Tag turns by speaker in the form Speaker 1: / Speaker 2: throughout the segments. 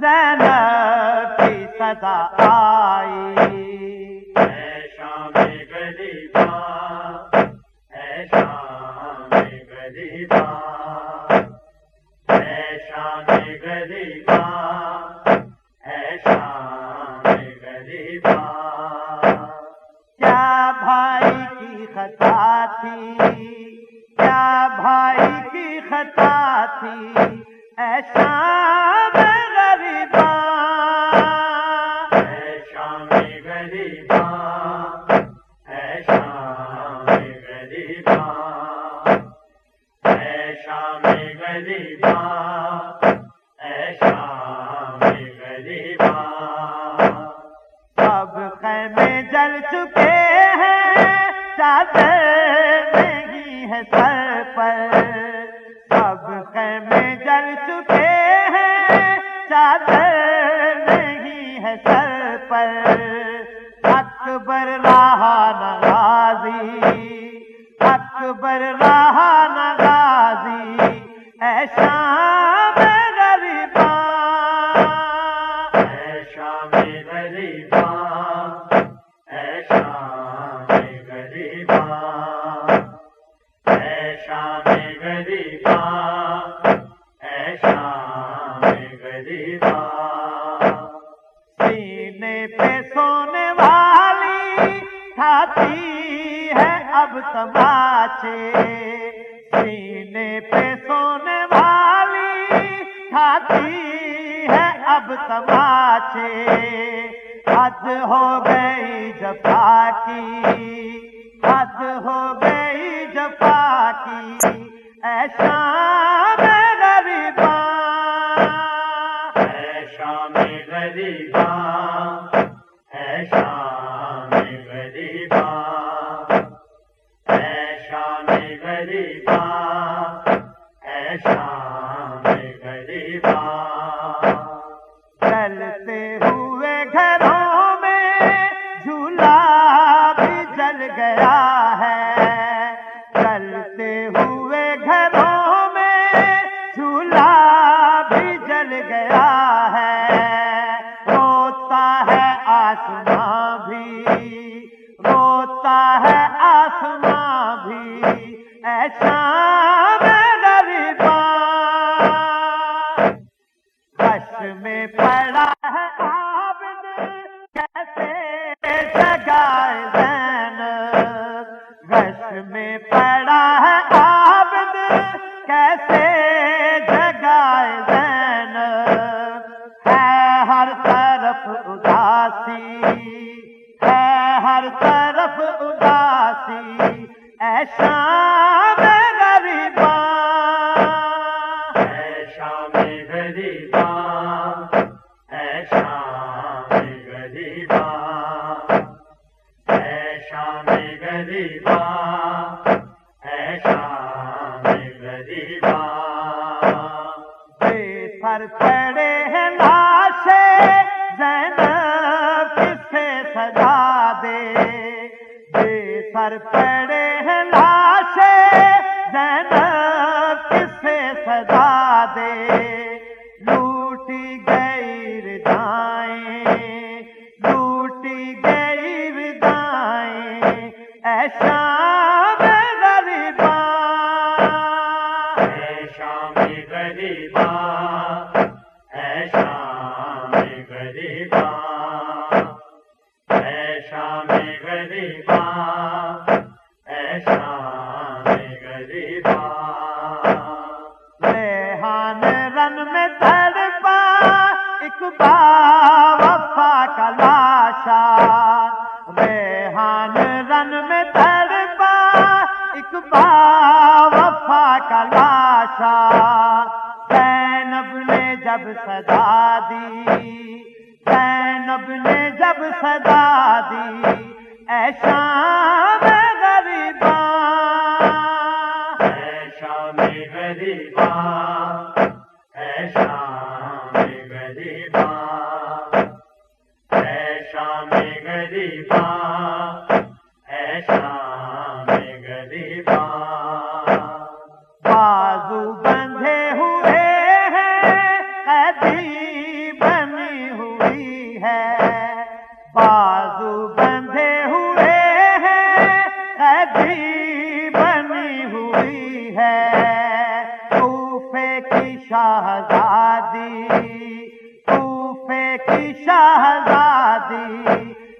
Speaker 1: زینب کی صدا آئی
Speaker 2: اے شام غریبا اے شام غریبا اے شام غریبا اے شام غریبا
Speaker 1: کیا بھائی کی خطا تھی اکبر رہا نغازی اکبر رہا اب تماچے سینے پہ سونے والی کھاتی ہے اب تماچے حد ہو گئی جفا کی، حد ہو گئی جفا کی ایسا غریبا
Speaker 2: اے شام غریبا اے شام غریبا اے شام غریبا اے
Speaker 1: پڑا ہے عابد کیسے جگائے زین۔ گش میں پڑا ہے عابد کیسے جگائے زین۔ ہے ہر طرف اداسی، ہے ہر طرف اداسی۔ ایسا
Speaker 2: شام غریبا اے شام غریبا
Speaker 1: بے پر پڑے ہیں لاشے، زینب کسے سجا دے۔ بے پر پڑے
Speaker 2: شام غریبا اے شام غریبا اے شام غریبا اے شام غریبا
Speaker 1: ریحان رن میں تڑپا ایک با وفا کا لاشا۔ ریحان رن میں تڑپا ایک با وفا کا لاشا۔ زینب نے جب صدا دی، زینب نے جب صدا دی ایسا غریبا
Speaker 2: اے شام غریبا اے شام غریبا اے شام غریبا اے ہوئی
Speaker 1: ہے۔ کوفے کی شہزادی کوفے کی
Speaker 2: شہزادی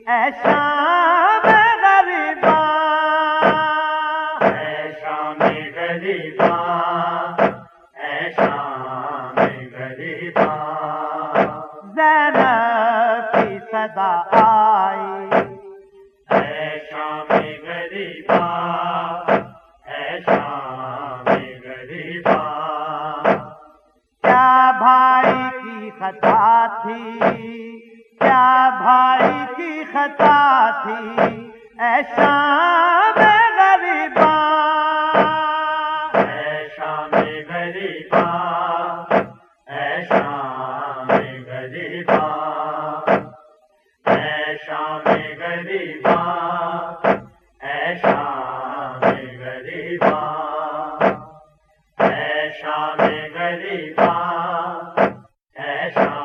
Speaker 2: ایشان غریبا ایشان غریبا ایشان غریبا
Speaker 1: زینب کی صدا آئی۔
Speaker 2: ایشان غریبا
Speaker 1: خطا تھی۔ کیا بھائی کی خطا تھی؟ اے شام غریباں۔
Speaker 2: اے شام غریبا اے شام غریبا اے شام غریبا اے شام غریبا اے غریبا اے شام